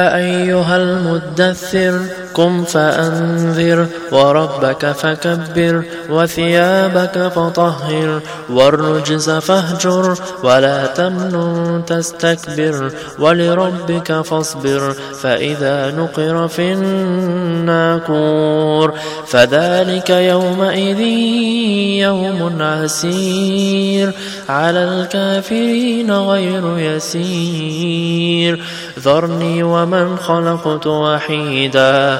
أيها المدثر قم فأنذر وربك فكبر وثيابك فطهر والرجز فاهجر ولا تمنن تستكبر ولربك فاصبر فإذا نقر في الناكور فذلك يومئذ يوم عسير على الكافرين غير يسير. ذرني ومن خلقت وحيدا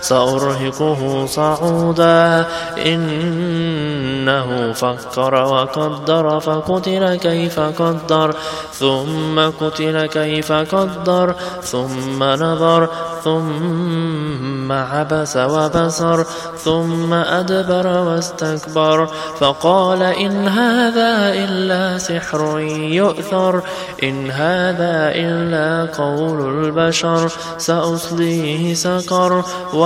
سأرهقه صعودا. إنه فكر وقدر فقتل كيف قدر. ثم قتل كيف قدر ثم نظر ثم عبس وبصر ثم أدبر واستكبر. فقال إن هذا إلا سحر يؤثر إن هذا إلا قول البشر سأصليه سقر.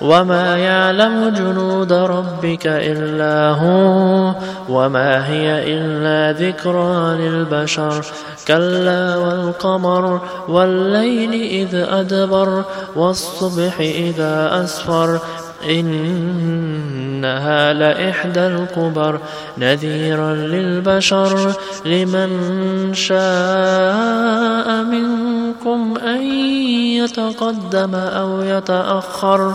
وما يعلم جنود ربك إلا هو وما هي إلا ذكرى للبشر كلا والقمر والليل إذ أدبر والصبح إذا أسفر إنها لإحدى الكبر نذيرا للبشر لمن شاء منكم أن يتقدم أو يتأخر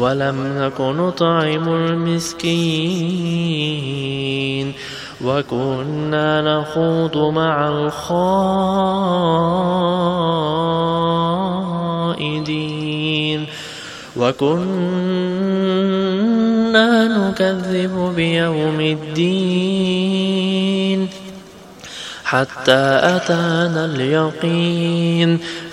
ولم نك نطعم المسكين وكنا نخوض مع الخائدين وكنا نكذب بيوم الدين حتى أتانا اليقين